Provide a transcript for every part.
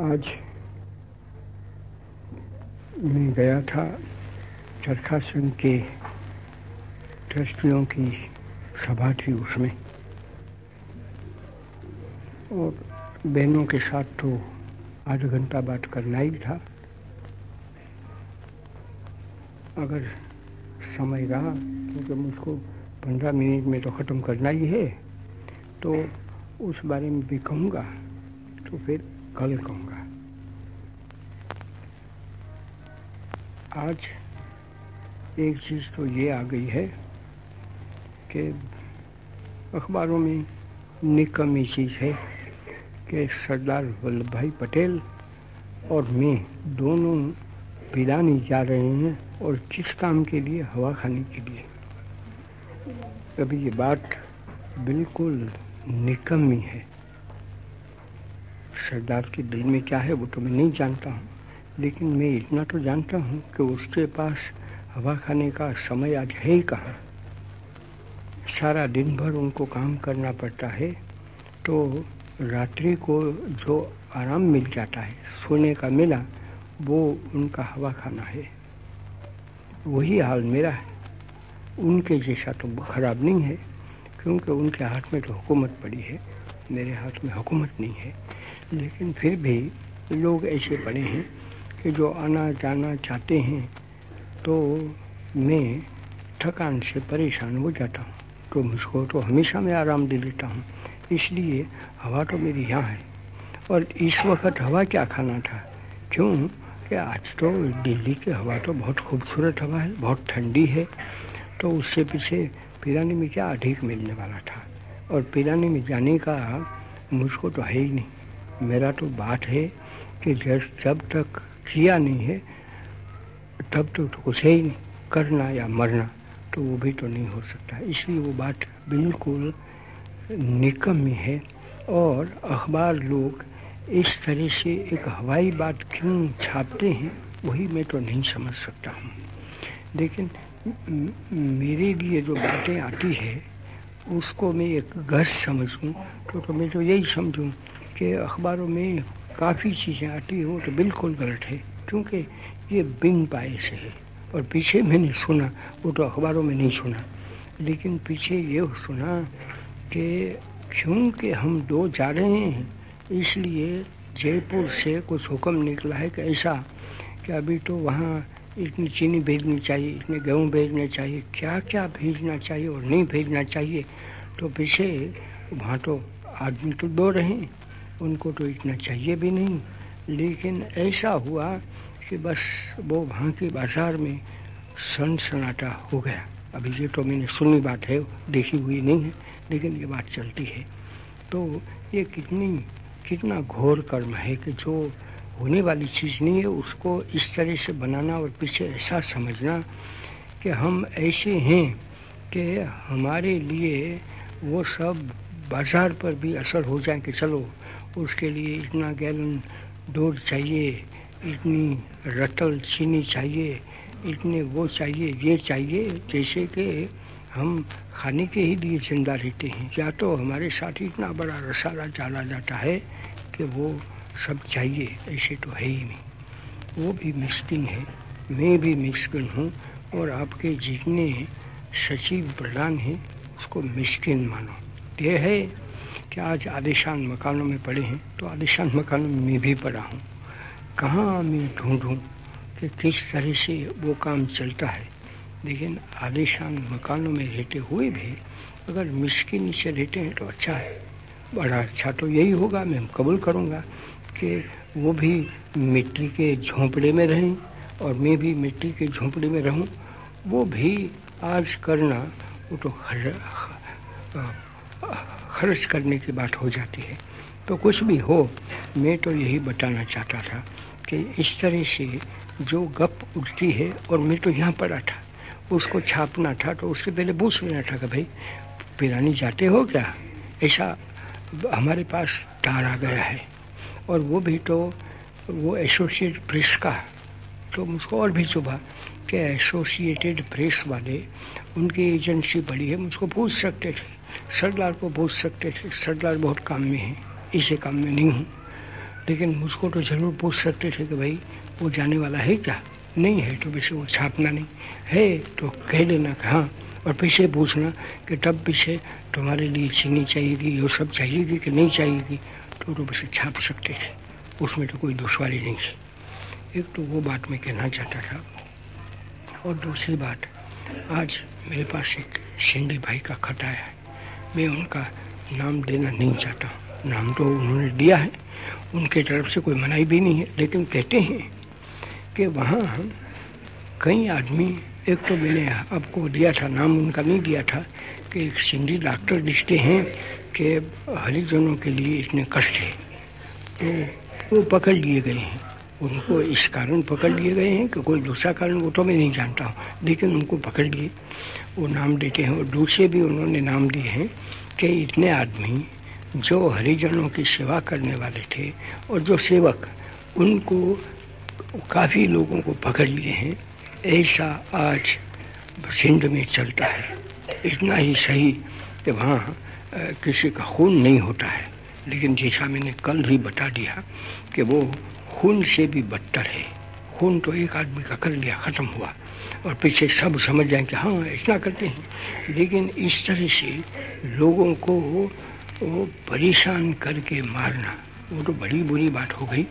आज मैं गया था चरखा संघ के ट्रस्टियों की सभा थी उसमें। और बहनों के साथ तो आध घंटा बात करना ही था। अगर समय रहा, क्योंकि मुझको पंद्रह मिनट में तो ख़त्म करना ही है तो उस बारे में भी कहूँगा तो फिर कल कहूँगा। आज एक चीज़ तो ये आ गई है कि अखबारों में निकमी चीज़ है कि सरदार वल्लभ भाई पटेल और मैं दोनों पिलानी जा रहे हैं और किस काम के लिए, हवा खाने के लिए। अभी ये बात बिल्कुल निकमी है। सरदार के दिल में क्या है वो तो मैं नहीं जानता हूँ। लेकिन मैं इतना तो जानता हूँ कि उसके पास हवा खाने का समय आज है ही कहाँ। सारा दिन भर उनको काम करना पड़ता है तो रात्रि को जो आराम मिल जाता है, सोने का मिला, वो उनका हवा खाना है। वही हाल मेरा है। उनके जैसा तो खराब नहीं है, क्योंकि उनके हाथ में तो हुकूमत पड़ी है। मेरे हाथ में हुकूमत नहीं है। लेकिन फिर भी लोग ऐसे पड़े हैं कि जो आना जाना चाहते हैं तो मैं थकान से परेशान हो जाता हूँ। तो मुझको तो हमेशा मैं आराम दे लेता हूँ। इसलिए हवा तो मेरी यहाँ है। और इस वक्त हवा क्या खाना था? क्यों? कि आज तो दिल्ली की हवा तो बहुत खूबसूरत हवा है, बहुत ठंडी है। तो उससे पीछे पिरानी में क्या अधिक मिलने वाला था? और पिरानी में जाने का मुझको तो है ही नहीं। मेरा तो बात है कि जब तक किया नहीं है तब तो, कुछ है नहीं करना या मरना तो वो भी तो नहीं हो सकता। इसलिए वो बात बिल्कुल निकम्मी है और अखबार लोग इस तरह से एक हवाई बात क्यों छापते हैं वही मैं तो नहीं समझ सकता हूँ। लेकिन मेरे लिए जो बातें आती है उसको मैं एक घर समझूँ तो, तो मैं तो यही समझूँ कि अखबारों में काफ़ी चीज़ें आती हो तो बिल्कुल गलत है, क्योंकि ये बिन पाए से है। और पीछे मैंने सुना, वो तो अखबारों में नहीं सुना। लेकिन पीछे ये सुना कि क्योंकि हम दो जा रहे हैं, इसलिए जयपुर से कुछ हुक्म निकला है कि ऐसा कि अभी तो वहाँ इतनी चीनी भेजनी चाहिए, इतने गेहूँ भेजने चाहिए क्या क्या भेजना चाहिए और नहीं भेजना चाहिए। तो पीछे वहाँ तो आदमी तो दो रहे उनको तो इतना चाहिए भी नहीं। लेकिन ऐसा हुआ कि बस वो वहाँ के बाज़ार में सन सनाटा हो गया। अभी ये तो मैंने सुनी बात है, देखी हुई नहीं है, लेकिन ये बात चलती है। तो ये कितनी, कितना घोर कर्म है कि जो होने वाली चीज़ नहीं है, उसको इस तरह से बनाना और पीछे ऐसा समझना कि हम ऐसे हैं कि हमारे लिए वो सब बाज़ार पर भी असर हो जाए कि चलो उसके लिए इतना गैलन दूध चाहिए, इतनी रतल चीनी चाहिए, इतने वो चाहिए, ये चाहिए, जैसे कि हम खाने के ही लिए ज़िंदा रहते हैं। या तो हमारे साथ इतना बड़ा रसाला डाला जाता है कि वो सब चाहिए, ऐसे तो है ही नहीं। वो भी मिस्किन है। मैं भी मिस्किन हूँ और आपके जितने सचिव प्रधान हैं, उसको मिस्किन मानो। ये है कि आज आलिशान मकानों में पड़े हैं तो आलिशान मकानों में भी पड़ा हूँ। कहाँ मैं ढूंढूं कि किस तरह से वो काम चलता है? लेकिन आलिशान मकानों में रहते हुए भी अगर मिस्किन से रहते हैं तो अच्छा है। बड़ा अच्छा तो यही होगा, मैं कबूल करूँगा कि वो भी मिट्टी के झोंपड़े में रहें और मैं भी मिट्टी के झोंपड़े में रहूँ। वो भी आज करना वो तो खर्च करने की बात हो जाती है। तो कुछ भी हो, मैं तो यही बताना चाहता था कि इस तरह से जो गप उठती है और मैं तो यहाँ पड़ा था, उसको छापना था तो उसके पहले पूछ लेना था कि भाई, पिरानी जाते हो क्या? ऐसा हमारे पास तार आ गया है और वो भी तो वो एसोसिएट प्रेस का। तो मुझको और भी चुभा कि एसोसिएटेड प्रेस वाले, उनकी एजेंसी बड़ी है, मुझको पूछ सकते थे। सरदार को पूछ सकते थे। सरदार बहुत काम में है, इसे काम में नहीं हूँ। लेकिन मुझको तो ज़रूर पूछ सकते थे कि भाई, वो जाने वाला है क्या? नहीं है तो वैसे वो छापना नहीं। है तो कह देना कि हाँ और पीछे पूछना कि तब पीछे तुम्हारे लिए चीनी चाहिएगी, ये सब चाहिएगी कि नहीं चाहिएगी? तो तो वैसे छाप सकते थे। उसमें तो कोई दुश्वारी नहीं थी। एक तो वो बात मैं कहना चाहता था। और दूसरी बात, आज मेरे पास एक शिंदे भाई का खत आया है। मैं उनका नाम देना नहीं चाहता। नाम तो उन्होंने दिया है। उनके तरफ़ से कोई मनाई भी नहीं है। लेकिन कहते हैं कि वहाँ कई आदमी, एक तो मैंने आपको दिया था, नाम उनका नहीं दिया था कि एक सिंधी डॉक्टर दिखते हैं कि हरिजनों के लिए इतने कष्ट है। तो वो पकड़ लिए गए हैं। उनको इस कारण पकड़ लिए गए हैं कि कोई दूसरा कारण वो तो मैं नहीं जानता हूँ। लेकिन उनको पकड़ लिए। वो नाम देते हैं और दूसरे भी उन्होंने नाम दिए हैं कि इतने आदमी जो हरिजनों की सेवा करने वाले थे और जो सेवक, उनको काफ़ी लोगों को पकड़ लिए हैं। ऐसा आज सिंध में चलता है। इतना ही सही कि वहाँ किसी का खून नहीं होता है। लेकिन जैसा मैंने कल ही बता दिया कि वो खून से भी बदतर है। खून तो एक आदमी का कर लिया, ख़त्म हुआ। और पीछे सब समझ जाए कि हाँ इतना करते हैं। लेकिन इस तरह से लोगों को वो परेशान करके मारना, वो तो बड़ी बुरी बात हो गई।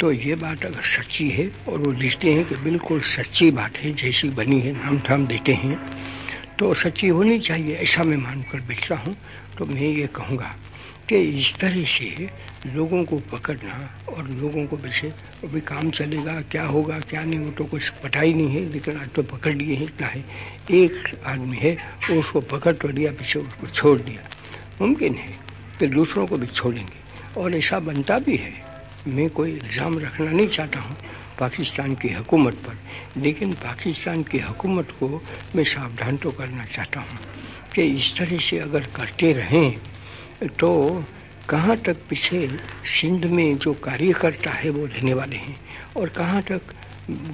तो ये बात अगर सच्ची है, और वो लिखते हैं कि बिल्कुल सच्ची बात है, जैसी बनी है नाम थाम देते हैं तो सच्ची होनी चाहिए, ऐसा मैं मानकर बैठता हूँ। तो मैं ये कहूँगा कि इस तरह से लोगों को पकड़ना और लोगों को वैसे अभी काम चलेगा, क्या होगा, क्या नहीं, वो तो कुछ पता ही नहीं है, लेकिन आज तो पकड़ लिए हैं इतना है। एक आदमी है, वो उसको पकड़ तो दिया पीछे उसको छोड़ दिया। मुमकिन है कि दूसरों को भी छोड़ेंगे। और ऐसा बनता भी है। मैं कोई इल्ज़ाम रखना नहीं चाहता हूँ पाकिस्तान की हुकूमत पर, लेकिन पाकिस्तान की हुकूमत को मैं सावधान तो करना चाहता हूँ कि इस तरह से अगर करते रहें तो कहाँ तक पीछे सिंध में जो कार्यकर्ता है वो रहने वाले हैं और कहाँ तक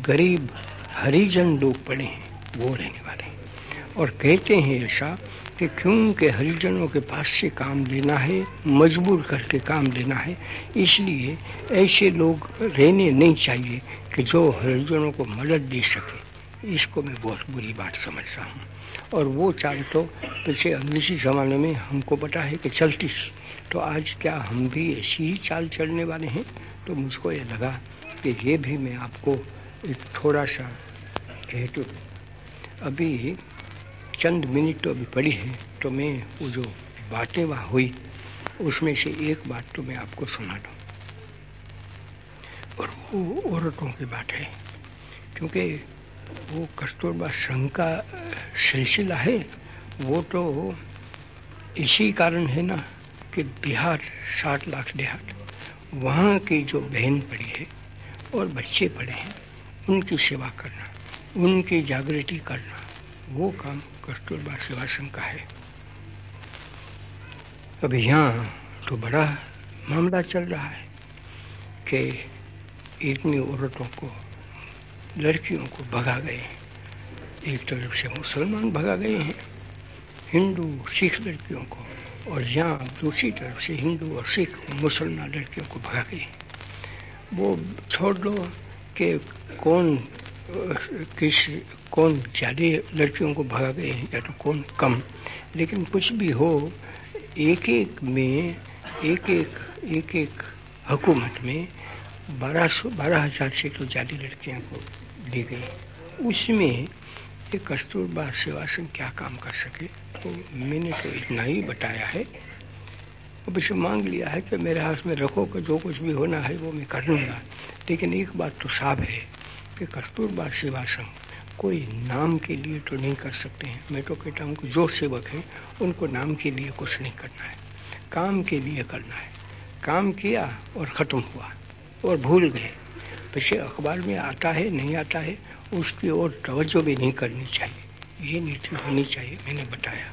गरीब हरिजन लोग पड़े हैं वो रहने वाले हैं। और कहते हैं ऐसा कि क्योंकि हरिजनों के पास से काम लेना है, मजबूर करके काम लेना है, इसलिए ऐसे लोग रहने नहीं चाहिए कि जो हरिजनों को मदद दे सके। इसको मैं बहुत बुरी बात समझ रहा हूँ। और वो चाल तो पिछले अंग्रेज़ी ज़माने में हमको पता है कि चलती तो आज क्या हम भी ऐसी ही चाल चलने वाले हैं? तो मुझको ये लगा कि ये भी मैं आपको एक थोड़ा सा कह तो अभी चंद मिनट तो अभी पड़ी है तो मैं वो जो बातें वहाँ हुई, उसमें से एक बात तो मैं आपको सुना दूँ। और वो औरतों की बात है, क्योंकि वो कस्तूरबा संघ का सिलसिला है। वो तो इसी कारण है ना कि बिहार साठ लाख देहात, वहाँ की जो बहन पड़ी है और बच्चे पड़े हैं, उनकी सेवा करना, उनकी जागृति करना, वो काम कस्तूरबा सेवा संघ का है। अभी यहाँ तो बड़ा मामला चल रहा है कि इतनी औरतों को लड़कियों को भगा गए हैं। एक तरफ़ से मुसलमान भगा गए हैं, हिंदू, सिख लड़कियों को, और यहाँ दूसरी तरफ़ से हिंदू और सिख मुसलमान लड़कियों को भगा गए वो छोड़ दो कि कौन, किस, कौन ज़्यादा लड़कियों को भगा गए हैं या तो कौन कम। लेकिन कुछ भी हो एक एक में एक एक एक एक हुकूमत में बारह सौ, बारह हज़ार से तो ज़्यादा लड़कियों को दी गई। उसमें ये कस्तूरबा सेवा संघ क्या काम कर सके तो मैंने तो इतना ही बताया है। अब इसे मांग लिया है कि मेरे हाथ में रखो कि जो कुछ भी होना है वो मैं कर लूँगा। लेकिन एक बात तो साफ़ है कि कस्तूरबा सेवा संघ कोई नाम के लिए तो नहीं कर सकते हैं। मैं तो कहता हूँ कि जो सेवक हैं, उनको नाम के लिए कुछ नहीं करना है। काम के लिए करना है। काम किया और ख़त्म हुआ और भूल गए। पीछे अखबार में आता है, नहीं आता है, उसकी ओर तवज्जो भी नहीं करनी चाहिए। ये नीति होनी चाहिए, मैंने बताया।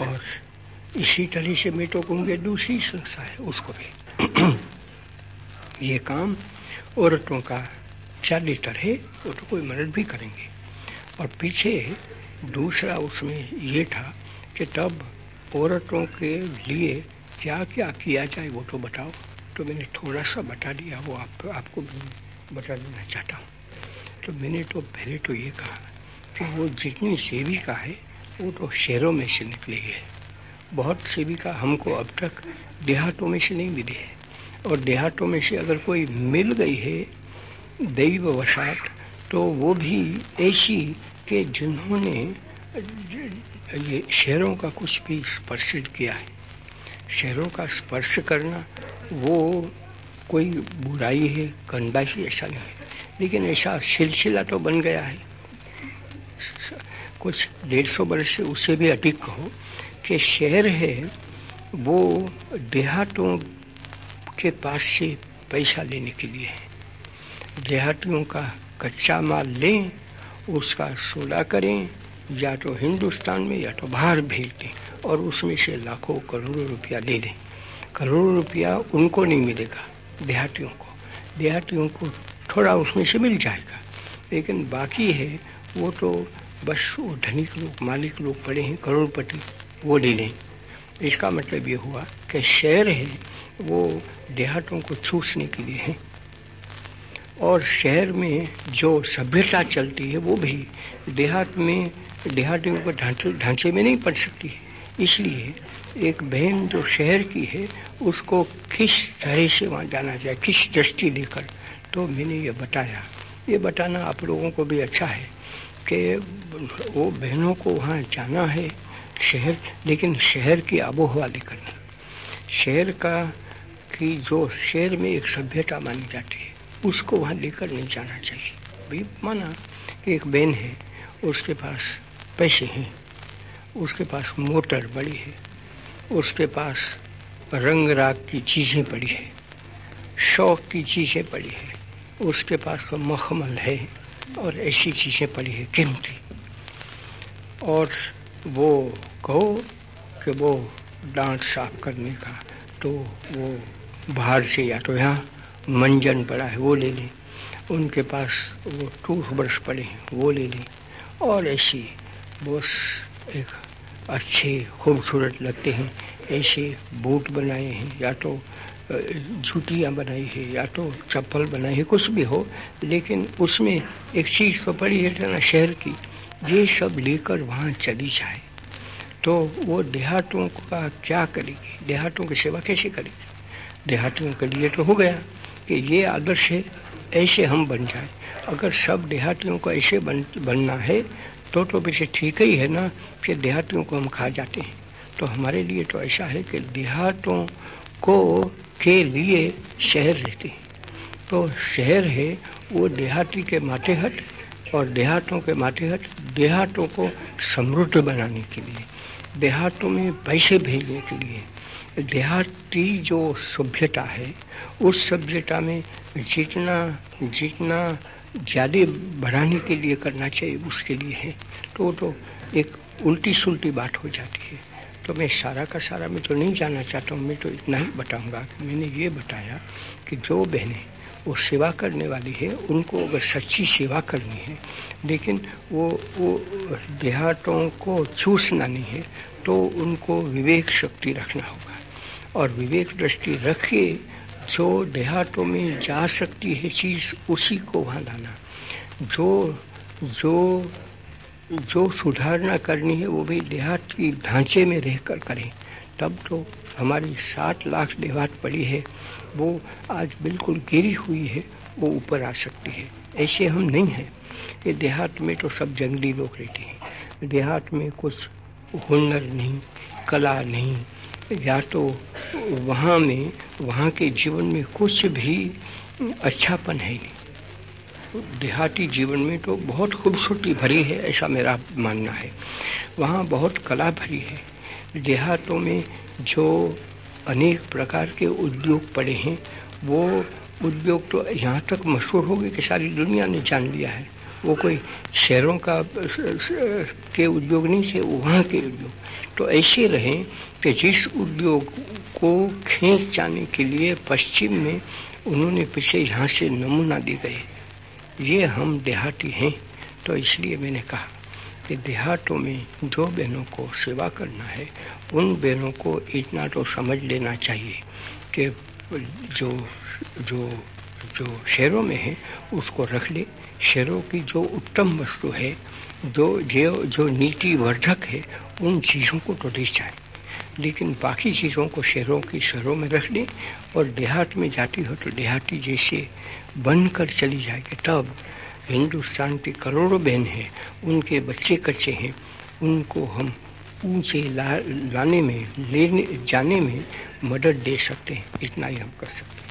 और इसी तरह से मैं तो कहूँगी, दूसरी संस्था है, उसको भी। ये काम औरतों का लीटर है, वो तो कोई मदद भी करेंगे। और पीछे दूसरा उसमें ये था कि तब औरतों के लिए क्या क्या किया जाए, वो तो बताओ। तो मैंने थोड़ा सा बता दिया वो आप, आपको बता देना चाहता हूँ। तो मैंने तो पहले तो ये कहा कि वो जितनी सेविका है वो तो शहरों में से निकली है। बहुत सेविका हमको अब तक देहातों में से नहीं मिली है। और देहातों में से अगर कोई मिल गई है दैव वसात तो वो भी ऐसी कि जिन्होंने ये शहरों का कुछ भी स्पर्श किया है। शहरों का स्पर्श करना, वो कोई बुराई है गंदाई ऐसा नहीं। है लेकिन ऐसा सिलसिला तो बन गया है। कुछ डेढ़ सौ वर्ष से उससे भी अधिक हो कि शहर है, वो देहातों के पास से पैसा लेने के लिए है। देहातियों का कच्चा माल लें, उसका सोदा करें या तो हिंदुस्तान में, या तो बाहर भेज दें और उसमें से लाखों करोड़ों रुपया ले लें करोड़ों रुपया उनको नहीं मिलेगा, देहातियों को। देहातियों को थोड़ा उसमें से मिल जाएगा। लेकिन बाकी है, वो तो बस वो धनिक लोग, मालिक लोग पड़े हैं, करोड़पति, वो ले लें। इसका मतलब ये हुआ कि शहर है, वो देहातों को छूसने के लिए है। और शहर में जो सभ्यता चलती है, वो भी देहात में देहातियों को ढांचे ढांचे में नहीं पड़ सकती है। इसलिए एक बहन जो शहर की है, उसको किस तरह से वहाँ जाना चाहिए, किस दृष्टि लेकर तो मैंने ये बताया। ये बताना आप लोगों को भी अच्छा है कि वो बहनों को वहाँ जाना है शहर, लेकिन शहर की आबोहवा लेकर नहीं शहर का, की जो शहर में एक सभ्यता मानी जाती है उसको वहाँ लेकर नहीं जाना चाहिए। भाई, माना एक बहन है, उसके पास पैसे हैं, उसके पास मोटर बड़ी है, उसके पास रंग राग की चीज़ें पड़ी है, शौक की चीज़ें पड़ी है, उसके पास तो मखमल है और ऐसी चीज़ें पड़ी है कीमती और वो कहो कि वो दांत साफ़ करने का तो वो बाहर से या तो यहाँ मंजन पड़ा है, वो ले लें। उनके पास वो टूथ ब्रश पड़े हैं, वो ले लें। और ऐसी बस एक अच्छे खूबसूरत लगते हैं, ऐसे बूट बनाए हैं, या तो जूतियाँ बनाई है, या तो चप्पल बनाई है, कुछ भी हो, लेकिन उसमें एक चीज़ तो पड़ी है ना, शहर की, ये सब लेकर वहाँ चली जाए। तो वो देहातों का क्या करेगी? देहातों की सेवा कैसे करेगी? देहातियों के लिए तो हो गया। कि ये आदर्श है, ऐसे हम बन जाए। अगर सब देहातियों को ऐसे बन, बनना है तो तो वैसे ठीक ही है ना कि देहातियों को हम खा जाते हैं। तो हमारे लिए तो ऐसा है कि देहातों को के लिए शहर रहते हैं। तो शहर है, वो देहाती के माथे हट और देहातों के माथे हट देहातों को समृद्ध बनाने के लिए, देहातों में पैसे भेजने के लिए। देहाती जो सभ्यता है, उस सभ्यता में जितना जितना ज़्यादा बढ़ाने के लिए करना चाहिए, उसके लिए है। तो तो एक उल्टी सुलटी बात हो जाती है। तो मैं सारा का सारा, मैं तो नहीं जानना चाहता हूँ, मैं तो इतना ही बताऊँगा कि मैंने ये बताया कि जो बहनें वो सेवा करने वाली है, उनको अगर सच्ची सेवा करनी है, लेकिन वो वो देहातों को चूसना नहीं है तो उनको विवेक शक्ति रखना होगा। और विवेक दृष्टि रखे जो देहातों में जा सकती है चीज़, उसी को वहाँ लाना। जो जो जो सुधारना करनी है, वो भी देहात की ढांचे में रहकर करें। तब तो हमारी सात लाख देहात पड़ी है, वो आज बिल्कुल गिरी हुई है, वो ऊपर आ सकती है। ऐसे हम नहीं हैं। ये देहात में तो सब जंगली लोग रहते हैं। देहात में कुछ हुनर नहीं, कला नहीं या तो वहाँ में, वहाँ के जीवन में कुछ भी अच्छापन है नहीं। देहाती जीवन में तो बहुत खूबसूरती भरी है, ऐसा मेरा मानना है। वहाँ बहुत कला भरी है। देहातों में जो अनेक प्रकार के उद्योग पड़े हैं, वो उद्योग तो यहाँ तक मशहूर हो गए कि सारी दुनिया ने जान लिया है। वो कोई शहरों का के उद्योग नहीं थे वहाँ के उद्योग। तो ऐसे रहें कि जिस उद्योग को खींच जाने के लिए पश्चिम में उन्होंने पीछे यहाँ से नमूना दे गए ये हम देहाती हैं तो इसलिए मैंने कहा कि देहातों में जो बहनों को सेवा करना है, उन बहनों को इतना तो समझ लेना चाहिए कि जो जो जो शहरों में है, उसको रख ले। शहरों की जो उत्तम वस्तु है जो जो जो नीति वर्धक है उन चीज़ों को तो ले जाए। लेकिन बाकी चीज़ों को शहरों की शहरों में रख दें और देहात में जाती हो तो देहाती जैसे बन कर चली जाएगी तब हिंदुस्तान की करोड़ों बहन हैं उनके बच्चे कच्चे हैं उनको हम ऊँचे ला, लाने में लेने जाने में मदद दे सकते हैं। इतना ही हम कर सकते हैं।